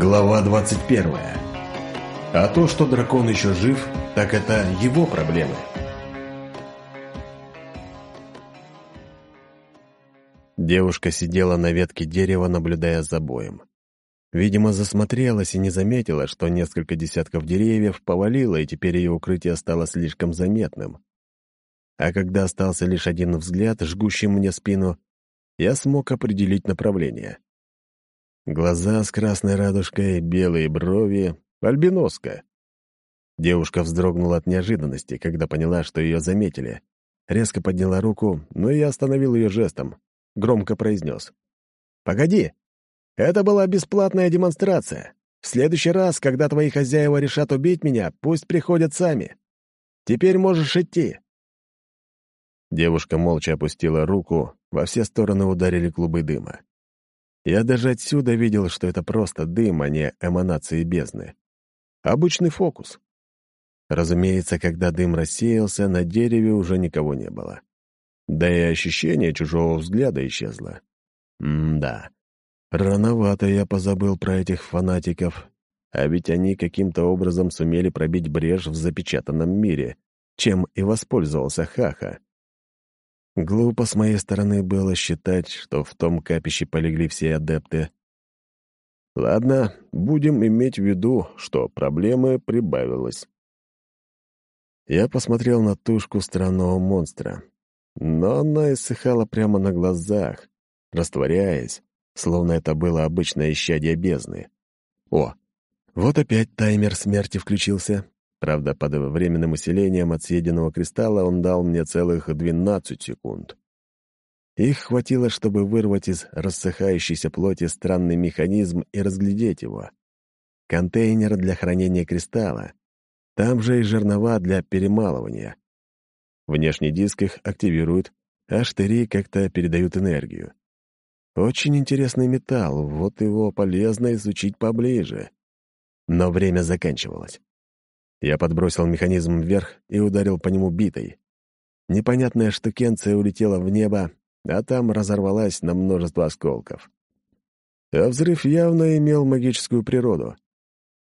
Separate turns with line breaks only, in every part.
Глава 21. А то, что дракон еще жив, так это его проблемы. Девушка сидела на ветке дерева, наблюдая за боем. Видимо, засмотрелась и не заметила, что несколько десятков деревьев повалило, и теперь ее укрытие стало слишком заметным. А когда остался лишь один взгляд, жгущий мне спину, я смог определить направление — Глаза с красной радужкой, белые брови, альбиноска. Девушка вздрогнула от неожиданности, когда поняла, что ее заметили. Резко подняла руку, но я остановил ее жестом. Громко произнес. «Погоди! Это была бесплатная демонстрация. В следующий раз, когда твои хозяева решат убить меня, пусть приходят сами. Теперь можешь идти». Девушка молча опустила руку, во все стороны ударили клубы дыма. Я даже отсюда видел, что это просто дым, а не эманации бездны. Обычный фокус. Разумеется, когда дым рассеялся, на дереве уже никого не было. Да и ощущение чужого взгляда исчезло. М-да. Рановато я позабыл про этих фанатиков, а ведь они каким-то образом сумели пробить брешь в запечатанном мире, чем и воспользовался Хаха. Глупо с моей стороны было считать, что в том капище полегли все адепты. Ладно, будем иметь в виду, что проблемы прибавилось. Я посмотрел на тушку странного монстра, но она иссыхала прямо на глазах, растворяясь, словно это было обычное исчадие бездны. О, вот опять таймер смерти включился. Правда, под временным усилением от съеденного кристалла он дал мне целых 12 секунд. Их хватило, чтобы вырвать из рассыхающейся плоти странный механизм и разглядеть его. Контейнер для хранения кристалла. Там же и жернова для перемалывания. Внешний диск их активирует, а штыри как-то передают энергию. Очень интересный металл, вот его полезно изучить поближе. Но время заканчивалось. Я подбросил механизм вверх и ударил по нему битой. Непонятная штукенция улетела в небо, а там разорвалась на множество осколков. А взрыв явно имел магическую природу.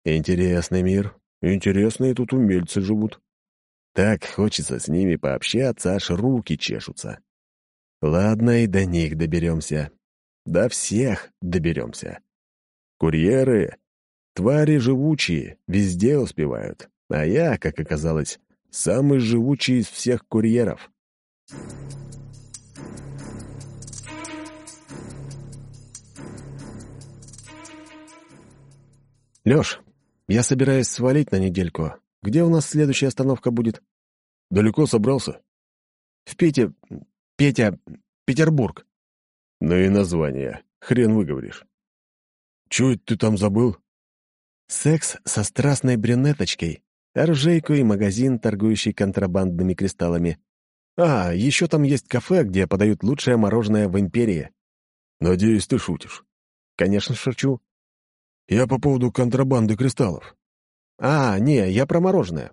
Интересный мир, интересные тут умельцы живут. Так хочется с ними пообщаться, аж руки чешутся. Ладно, и до них доберемся. До всех доберемся. Курьеры — твари живучие, везде успевают. А я, как оказалось, самый живучий из всех курьеров. «Лёш, я собираюсь свалить на недельку. Где у нас следующая остановка будет?» «Далеко собрался?» «В Пете... Петя... Петербург». «Ну и название. Хрен выговоришь». «Чё это ты там забыл?» «Секс со страстной брюнеточкой оружейку и магазин, торгующий контрабандными кристаллами. А, еще там есть кафе, где подают лучшее мороженое в империи. Надеюсь, ты шутишь. Конечно, шучу. Я по поводу контрабанды кристаллов. А, не, я про мороженое.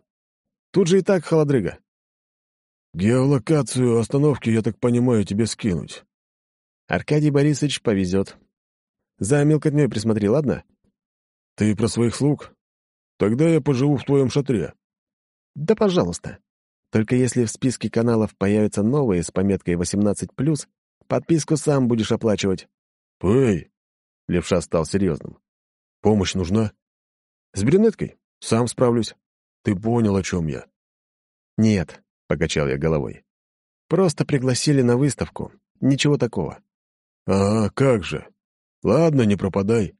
Тут же и так холодрыга. Геолокацию остановки, я так понимаю, тебе скинуть. Аркадий Борисович повезет. За мелкотней присмотри, ладно? Ты про своих слуг? Тогда я поживу в твоем шатре». «Да, пожалуйста. Только если в списке каналов появятся новые с пометкой 18+, подписку сам будешь оплачивать». «Эй!» — левша стал серьезным. «Помощь нужна?» «С брюнеткой? Сам справлюсь. Ты понял, о чем я?» «Нет», — покачал я головой. «Просто пригласили на выставку. Ничего такого». «А, как же. Ладно, не пропадай».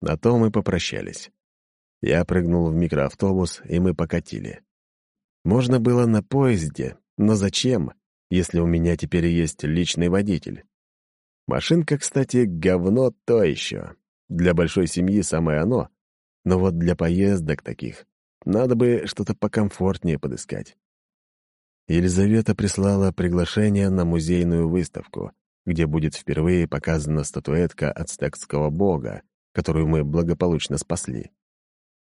На то мы попрощались. Я прыгнул в микроавтобус, и мы покатили. Можно было на поезде, но зачем, если у меня теперь есть личный водитель? Машинка, кстати, говно то еще. Для большой семьи самое оно. Но вот для поездок таких надо бы что-то покомфортнее подыскать. Елизавета прислала приглашение на музейную выставку, где будет впервые показана статуэтка ацтекского бога, которую мы благополучно спасли.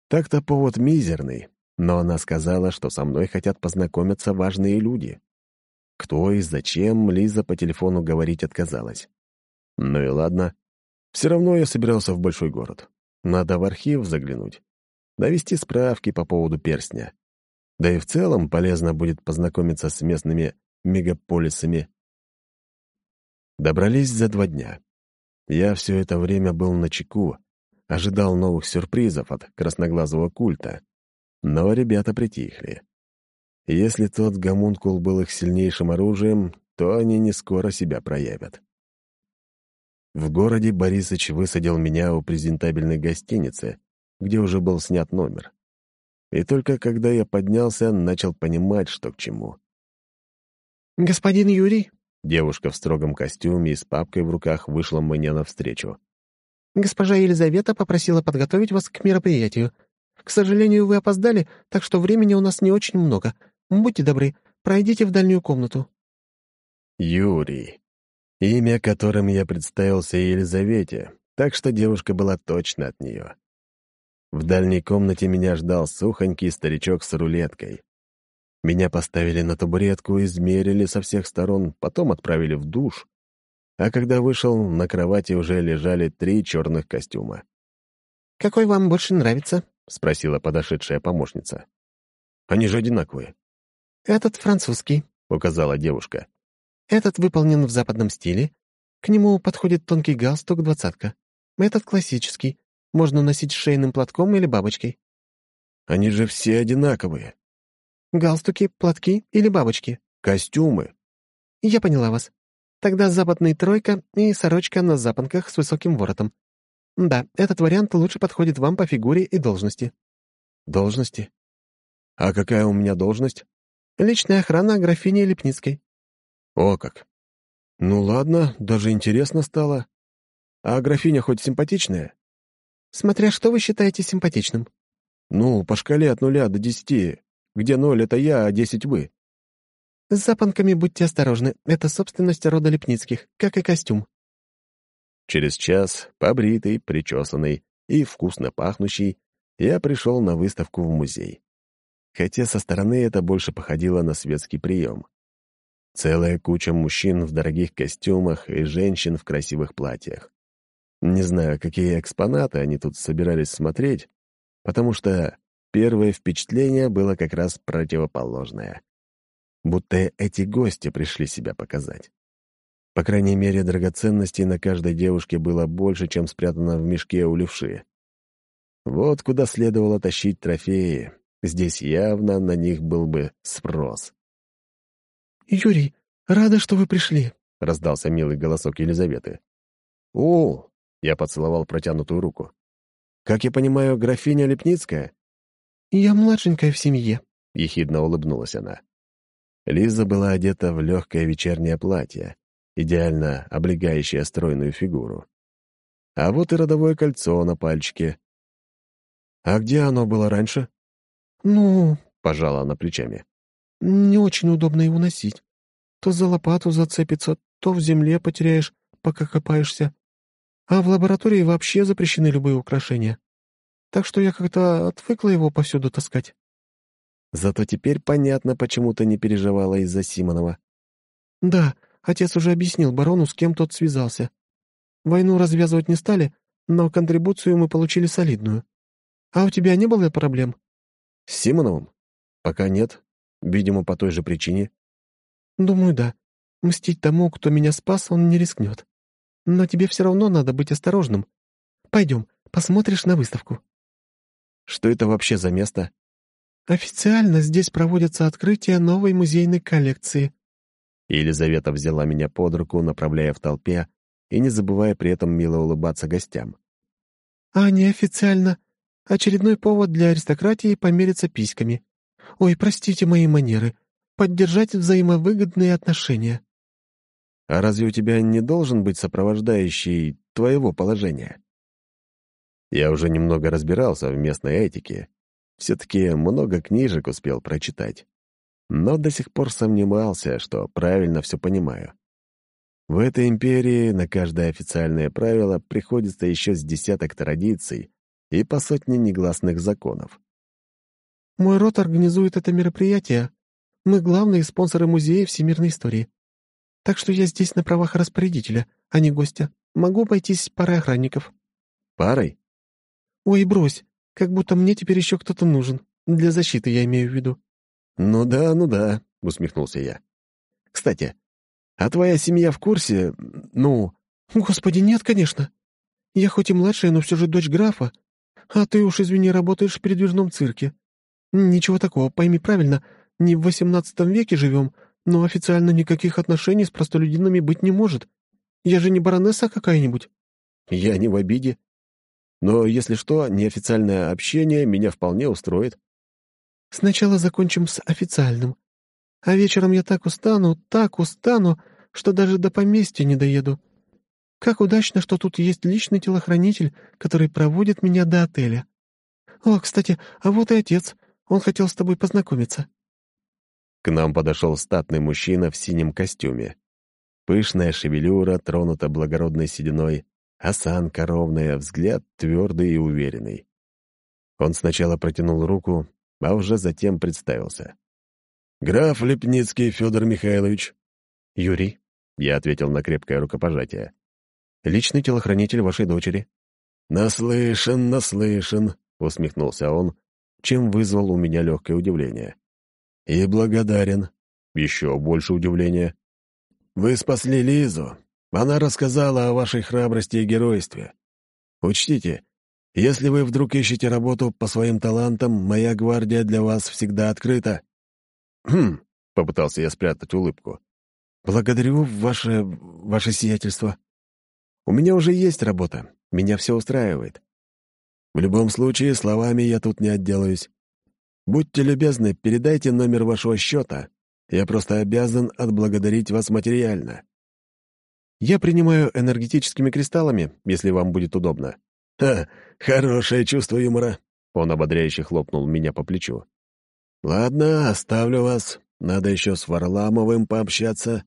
Так-то повод мизерный, но она сказала, что со мной хотят познакомиться важные люди. Кто и зачем, Лиза по телефону говорить отказалась. Ну и ладно. Все равно я собирался в большой город. Надо в архив заглянуть, навести справки по поводу перстня. Да и в целом полезно будет познакомиться с местными мегаполисами. Добрались за два дня. Я все это время был на чеку, ожидал новых сюрпризов от красноглазого культа. Но ребята притихли. Если тот гомункул был их сильнейшим оружием, то они не скоро себя проявят. В городе Борисыч высадил меня у презентабельной гостиницы, где уже был снят номер. И только когда я поднялся, начал понимать, что к чему.
«Господин Юрий?»
Девушка в строгом костюме и с папкой в руках вышла мне навстречу.
«Госпожа Елизавета попросила подготовить вас к мероприятию. К сожалению, вы опоздали, так что времени у нас не очень много. Будьте добры, пройдите в дальнюю комнату».
Юрий. Имя, которым я представился Елизавете, так что девушка была точно от нее. В дальней комнате меня ждал сухонький старичок с рулеткой. Меня поставили на табуретку, измерили со всех сторон, потом отправили в душ. А когда вышел, на кровати уже лежали три черных костюма.
«Какой вам больше нравится?»
— спросила подошедшая помощница. «Они же одинаковые».
«Этот французский», — указала девушка. «Этот выполнен в западном стиле. К нему подходит тонкий галстук двадцатка. Этот классический. Можно носить шейным платком или бабочкой».
«Они же все одинаковые».
«Галстуки, платки или бабочки?»
«Костюмы».
«Я поняла вас. Тогда западный тройка и сорочка на запонках с высоким воротом. Да, этот вариант лучше подходит вам по фигуре и должности».
«Должности? А какая у меня должность?»
«Личная охрана графини Лепницкой».
«О как! Ну ладно, даже интересно стало. А графиня хоть симпатичная?»
«Смотря что вы считаете симпатичным».
«Ну, по шкале от нуля до десяти, где ноль — это я, а десять — вы».
«С запонками будьте осторожны. Это собственность рода Лепницких, как и костюм».
Через час, побритый, причесанный и вкусно пахнущий, я пришел на выставку в музей. Хотя со стороны это больше походило на светский прием. Целая куча мужчин в дорогих костюмах и женщин в красивых платьях. Не знаю, какие экспонаты они тут собирались смотреть, потому что первое впечатление было как раз противоположное. Будто эти гости пришли себя показать. По крайней мере, драгоценностей на каждой девушке было больше, чем спрятано в мешке у левши. Вот куда следовало тащить трофеи. Здесь явно на них был бы спрос.
«Юрий, рада, что вы пришли», —
раздался милый голосок Елизаветы. «О!» — я поцеловал протянутую руку. «Как я понимаю, графиня Лепницкая?»
«Я младшенькая в семье», —
ехидно улыбнулась она. Лиза была одета в легкое вечернее платье, идеально облегающее стройную фигуру. А вот и родовое кольцо на пальчике. «А где оно было раньше?»
«Ну...»
— пожала она плечами.
«Не очень удобно его носить. То за лопату зацепится, то в земле потеряешь, пока копаешься. А в лаборатории вообще запрещены любые украшения. Так что я как-то отвыкла его повсюду таскать».
Зато теперь понятно, почему ты не переживала из-за Симонова.
«Да, отец уже объяснил барону, с кем тот связался. Войну развязывать не стали, но контрибуцию мы получили солидную. А у тебя не было проблем?»
«С Симоновым? Пока нет. Видимо, по той же причине».
«Думаю, да. Мстить тому, кто меня спас, он не рискнет. Но тебе все равно надо быть осторожным. Пойдем, посмотришь на выставку».
«Что это вообще за место?»
«Официально здесь проводятся открытия новой музейной коллекции».
Елизавета взяла меня под руку, направляя в толпе, и не забывая при этом мило улыбаться гостям.
«А неофициально очередной повод для аристократии помериться письками. Ой, простите мои манеры. Поддержать взаимовыгодные отношения».
«А разве у тебя не должен быть сопровождающий твоего положения?» Я уже немного разбирался в местной этике все-таки много книжек успел прочитать. Но до сих пор сомневался, что правильно все понимаю. В этой империи на каждое официальное правило приходится еще с десяток традиций и по сотне негласных законов.
«Мой род организует это мероприятие. Мы главные спонсоры Музея всемирной истории. Так что я здесь на правах распорядителя, а не гостя. Могу обойтись парой охранников».
«Парой?»
«Ой, брось, как будто мне теперь еще кто-то нужен. Для защиты я имею в виду».
«Ну да, ну да», — усмехнулся я. «Кстати, а твоя семья в курсе, ну...»
«Господи, нет, конечно. Я хоть и младшая, но все же дочь графа. А ты уж, извини, работаешь в передвижном цирке. Ничего такого, пойми правильно, не в восемнадцатом веке живем, но официально никаких отношений с простолюдинами быть не может. Я же не баронесса какая-нибудь».
«Я не в обиде. Но, если что, неофициальное общение меня вполне устроит».
«Сначала закончим с официальным. А вечером я так устану, так устану, что даже до поместья не доеду. Как удачно, что тут есть личный телохранитель, который проводит меня до отеля. О, кстати, а вот и отец. Он хотел с тобой познакомиться».
К нам подошел статный мужчина в синем костюме. Пышная шевелюра тронута благородной сединой, осанка ровная, взгляд твердый и уверенный. Он сначала протянул руку, а уже затем представился. «Граф Лепницкий Федор Михайлович».
«Юрий», — я ответил на крепкое рукопожатие. «Личный телохранитель вашей дочери».
«Наслышан, наслышан», — усмехнулся он, чем вызвал у меня легкое удивление. «И благодарен. Еще больше удивления. Вы спасли Лизу. Она рассказала о вашей храбрости и геройстве. Учтите, если вы вдруг ищете работу по своим талантам, моя гвардия для вас всегда открыта». «Хм», — попытался я спрятать улыбку. «Благодарю ваше... ваше сиятельство. У меня уже есть работа, меня все устраивает. В любом случае, словами я тут не отделаюсь. Будьте любезны, передайте номер вашего счета. Я просто обязан отблагодарить вас материально. Я принимаю энергетическими кристаллами, если вам будет удобно. Ха, хорошее чувство юмора. Он ободряюще хлопнул меня по плечу. «Ладно, оставлю вас. Надо еще с Варламовым пообщаться.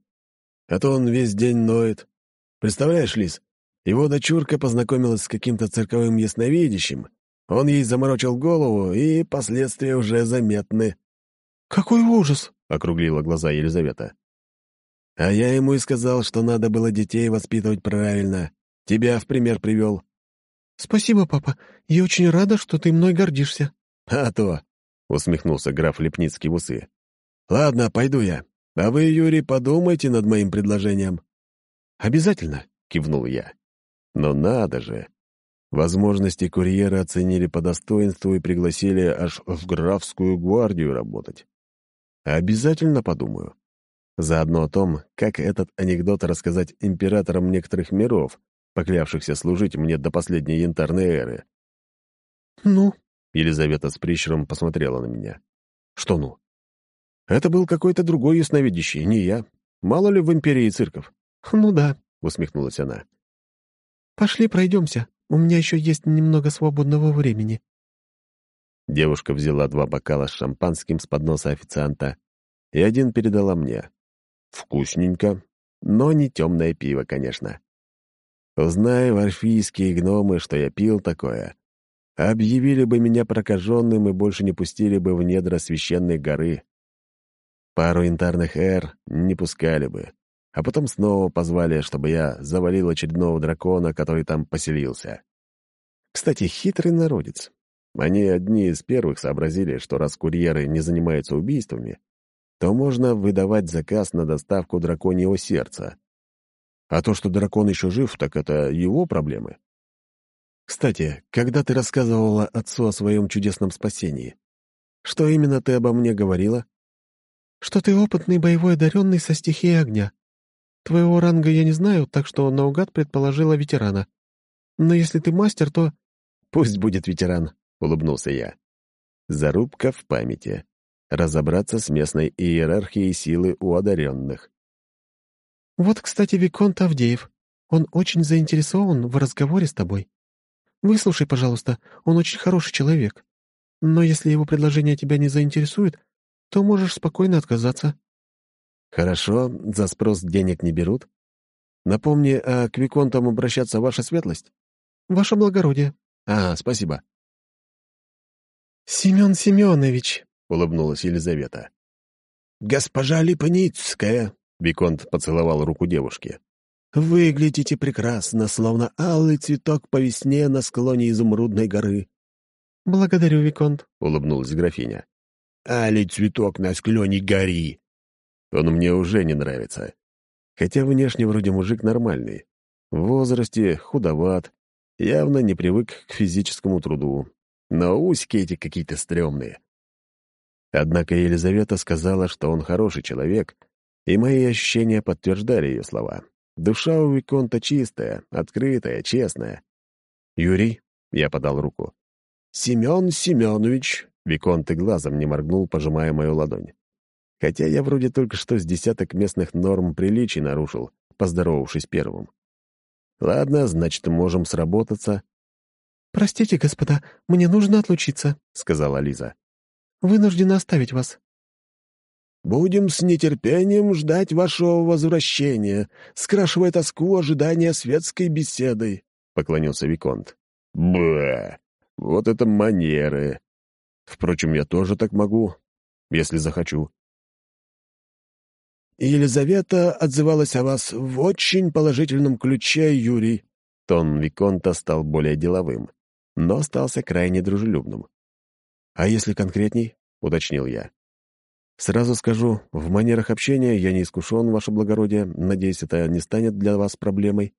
А то он весь день ноет. Представляешь, Лис, его дочурка познакомилась с каким-то цирковым ясновидящим. Он ей заморочил голову, и последствия уже заметны».
«Какой ужас!»
— округлила глаза Елизавета. «А я ему и сказал, что надо было детей воспитывать правильно. Тебя в пример привел».
«Спасибо, папа. Я очень рада, что ты мной гордишься».
«А то!» усмехнулся граф Лепницкий в усы. «Ладно, пойду я. А вы, Юрий, подумайте над моим предложением».
«Обязательно», — кивнул я.
«Но надо же! Возможности курьера оценили по достоинству и пригласили аж в графскую гвардию работать. Обязательно подумаю. Заодно о том, как этот анекдот рассказать императорам некоторых миров, поклявшихся служить мне до последней янтарной эры.
«Ну?»
Елизавета с прищуром посмотрела на меня.
«Что ну?» «Это был какой-то другой ясновидящий, не я. Мало ли в империи цирков».
«Ну да», — усмехнулась она.
«Пошли пройдемся. У меня еще есть немного свободного времени».
Девушка взяла два бокала с шампанским с подноса официанта и один передала мне. Вкусненько, но не темное пиво, конечно. Узнай, варфийские гномы, что я пил такое, объявили бы меня прокаженным и больше не пустили бы в недра священной горы. Пару янтарных эр не пускали бы, а потом снова позвали, чтобы я завалил очередного дракона, который там поселился. Кстати, хитрый народец. Они одни из первых сообразили, что раз курьеры не занимаются убийствами, то можно выдавать заказ на доставку драконьего сердца. А то, что дракон еще жив, так это его проблемы. Кстати, когда ты рассказывала отцу о своем чудесном спасении, что именно ты обо мне говорила?
Что ты опытный боевой одаренный со стихией огня. Твоего ранга я не знаю, так что наугад предположила ветерана. Но если ты мастер, то...
Пусть будет ветеран, — улыбнулся я. Зарубка в памяти. Разобраться с местной иерархией силы у одаренных.
Вот, кстати, Виконт Авдеев. Он очень заинтересован в разговоре с тобой. Выслушай, пожалуйста, он очень хороший человек. Но если его предложение тебя не заинтересует, то можешь спокойно отказаться».
«Хорошо, за спрос денег не берут. Напомни, а к Виконтам обращаться ваша светлость?»
«Ваше благородие».
«А, спасибо».
«Семен Семенович», —
улыбнулась Елизавета.
«Госпожа Липницкая», — Виконт поцеловал руку девушки. Выглядите прекрасно, словно алый цветок по весне на склоне изумрудной горы.
«Благодарю, Виконт», —
улыбнулась графиня.
«Али, цветок на склёне гори!»
Он мне уже не нравится. Хотя внешне вроде мужик нормальный. В возрасте, худоват, явно не привык к физическому труду. Но усики эти какие-то стрёмные. Однако Елизавета сказала, что он хороший человек, и мои ощущения подтверждали ее слова. Душа у Виконта чистая, открытая, честная. «Юрий?» — я подал руку.
«Семен Семенович!»
— Виконт и глазом не моргнул, пожимая мою ладонь. Хотя я вроде только что с десяток местных норм приличий нарушил, поздоровавшись первым. Ладно, значит, можем сработаться.
«Простите, господа, мне нужно отлучиться», — сказала Лиза. «Вынуждена оставить вас».
«Будем с нетерпением ждать вашего возвращения, скрашивая тоску ожидания светской беседой», —
поклонился Виконт. «Бэ! Вот это манеры! Впрочем, я тоже так могу, если захочу».
«Елизавета отзывалась о вас в очень положительном ключе, Юрий».
Тон Виконта стал более деловым, но остался крайне дружелюбным. «А если конкретней?» — уточнил я. «Сразу скажу, в манерах общения я не искушен, ваше благородие. Надеюсь, это не станет для вас проблемой».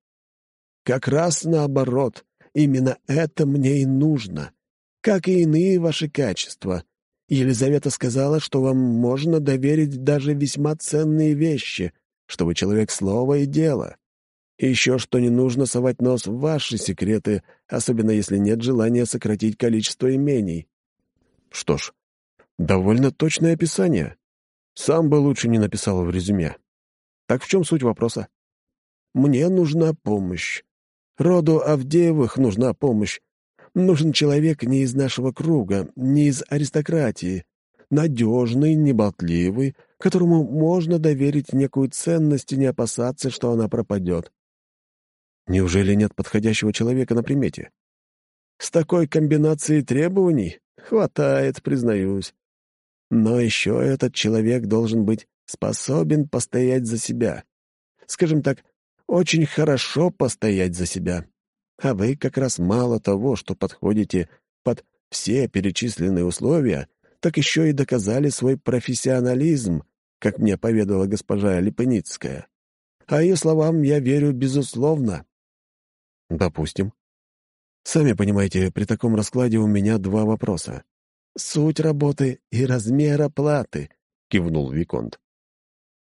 «Как раз наоборот. Именно это мне и нужно. Как и иные ваши качества. Елизавета сказала, что вам можно доверить даже весьма ценные вещи, что вы человек слова и дела. Еще что не нужно совать нос в ваши секреты, особенно если нет желания сократить количество имений.
Что ж, довольно точное описание. Сам бы лучше не написал в резюме. Так в чем суть вопроса?
Мне нужна помощь. Роду Авдеевых нужна помощь. Нужен человек не из нашего круга, не из аристократии, надежный, неболтливый, которому можно доверить некую ценность и не опасаться, что она пропадет.
Неужели нет подходящего человека на примете?
С такой комбинацией требований хватает, признаюсь. Но еще этот человек должен быть способен постоять за себя. Скажем так, очень хорошо постоять за себя. А вы как раз мало того, что подходите под все перечисленные условия, так еще и доказали свой профессионализм, как мне поведала госпожа Липницкая. А ее словам я верю безусловно.
Допустим. Сами понимаете, при таком раскладе у меня два вопроса.
«Суть работы и размер оплаты», — кивнул Виконт.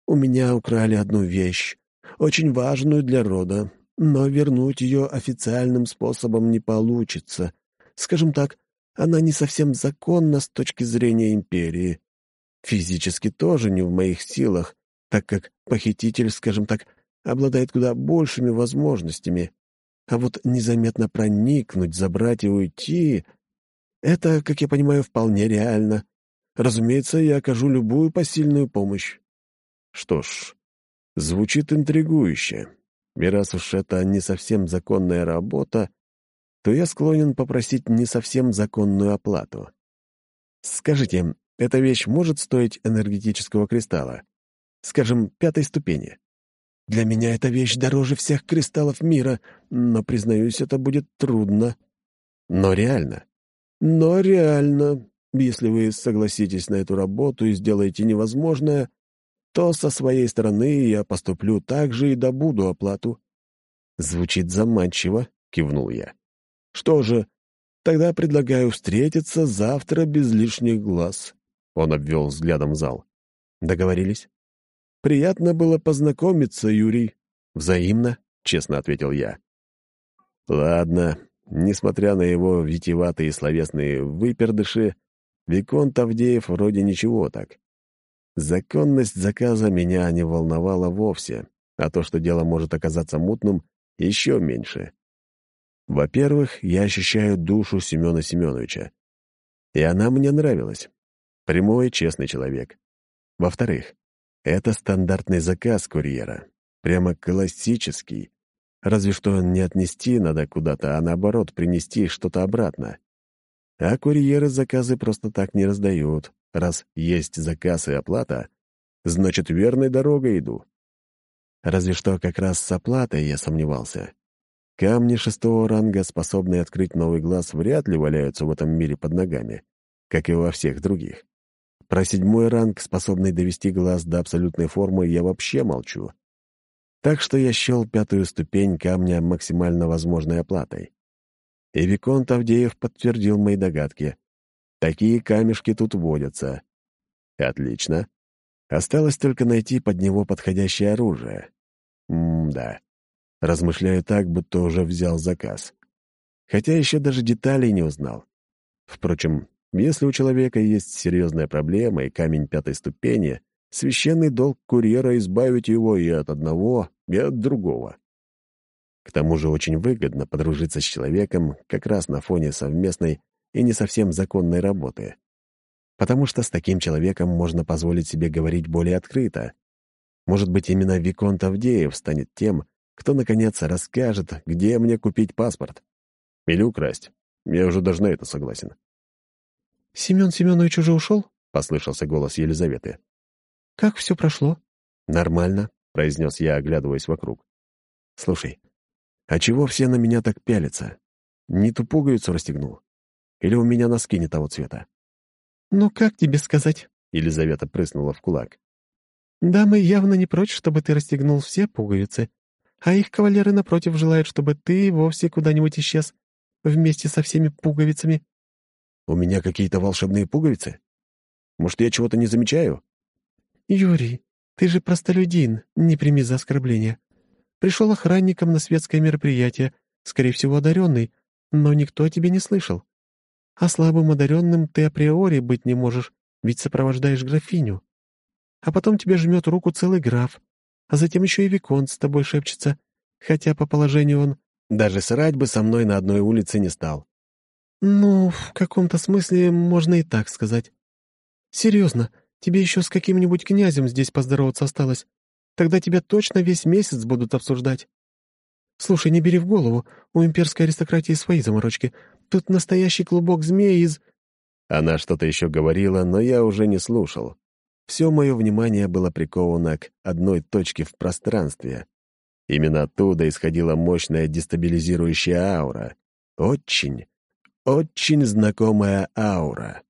«У меня украли одну вещь, очень важную для рода, но вернуть ее официальным способом не получится. Скажем так, она не совсем законна с точки зрения империи. Физически тоже не в моих силах, так как похититель, скажем так, обладает куда большими возможностями. А вот незаметно проникнуть, забрать и уйти — это, как я понимаю, вполне реально. Разумеется, я окажу любую посильную помощь.
Что ж, звучит интригующе. И раз уж это не совсем законная работа, то я склонен попросить не совсем законную оплату. Скажите, эта вещь может стоить энергетического кристалла? Скажем, пятой ступени?
Для меня эта вещь дороже всех кристаллов мира, но, признаюсь, это будет трудно.
Но реально.
Но реально. Если вы согласитесь на эту работу и сделаете невозможное, то со своей стороны я поступлю так же и добуду оплату».
«Звучит заманчиво», — кивнул я.
«Что же, тогда предлагаю встретиться завтра без лишних глаз».
Он обвел взглядом зал. «Договорились?»
«Приятно было познакомиться, Юрий».
«Взаимно», — честно ответил я. «Ладно, несмотря на его витиеватые словесные выпердыши, Виконт Авдеев вроде ничего так. Законность заказа меня не волновала вовсе, а то, что дело может оказаться мутным, еще меньше. Во-первых, я ощущаю душу Семена Семеновича. И она мне нравилась. Прямой, честный человек. Во-вторых, это стандартный заказ курьера. Прямо классический. Разве что не отнести надо куда-то, а наоборот принести что-то обратно. А курьеры заказы просто так не раздают. Раз есть заказ и оплата, значит, верной дорогой иду. Разве что как раз с оплатой я сомневался. Камни шестого ранга, способные открыть новый глаз, вряд ли валяются в этом мире под ногами, как и во всех других. Про седьмой ранг, способный довести глаз до абсолютной формы, я вообще молчу. Так что я счел пятую ступень камня максимально возможной оплатой. И Виконт Авдеев подтвердил мои догадки. Такие камешки тут водятся. Отлично. Осталось только найти под него подходящее оружие. М-да. Размышляю так, будто уже взял заказ. Хотя еще даже деталей не узнал. Впрочем, если у человека есть серьезная проблема и камень пятой ступени, священный долг курьера избавить его и от одного, и от другого. К тому же очень выгодно подружиться с человеком как раз на фоне совместной и не совсем законной работы. Потому что с таким человеком можно позволить себе говорить более открыто. Может быть, именно Виконт Авдеев станет тем, кто, наконец, расскажет, где мне купить паспорт. Или украсть. Я уже даже на это согласен.
«Семен Семенович уже ушел?»
— послышался голос Елизаветы.
«Как все прошло?»
«Нормально», — произнес я, оглядываясь вокруг. «Слушай, а чего все на меня так пялятся? Не ту пуговицу расстегнул? Или у меня носки не того цвета?»
«Ну, как тебе сказать?»
— Елизавета прыснула в кулак.
«Дамы явно не прочь, чтобы ты расстегнул все пуговицы, а их кавалеры, напротив, желают, чтобы ты вовсе куда-нибудь исчез вместе со всеми пуговицами».
«У меня какие-то волшебные пуговицы? Может, я чего-то не замечаю?»
«Юрий, ты же простолюдин, не прими за оскорбление. Пришел охранником на светское мероприятие, скорее всего, одаренный, но никто о тебе не слышал. А слабым одаренным ты априори быть не можешь, ведь сопровождаешь графиню. А потом тебе жмет руку целый граф, а затем еще и Виконт с тобой шепчется, хотя по положению он...
Даже срать бы со мной на одной улице не стал.
Ну, в каком-то смысле можно и так сказать. Серьезно, тебе еще с каким-нибудь князем здесь поздороваться осталось. Тогда тебя точно весь месяц будут обсуждать. Слушай, не бери в голову, у имперской аристократии свои заморочки. Тут настоящий клубок змей из...
Она что-то еще говорила, но я уже не слушал. Все мое внимание было приковано к одной точке в пространстве. Именно оттуда исходила мощная дестабилизирующая аура. Очень, очень знакомая аура.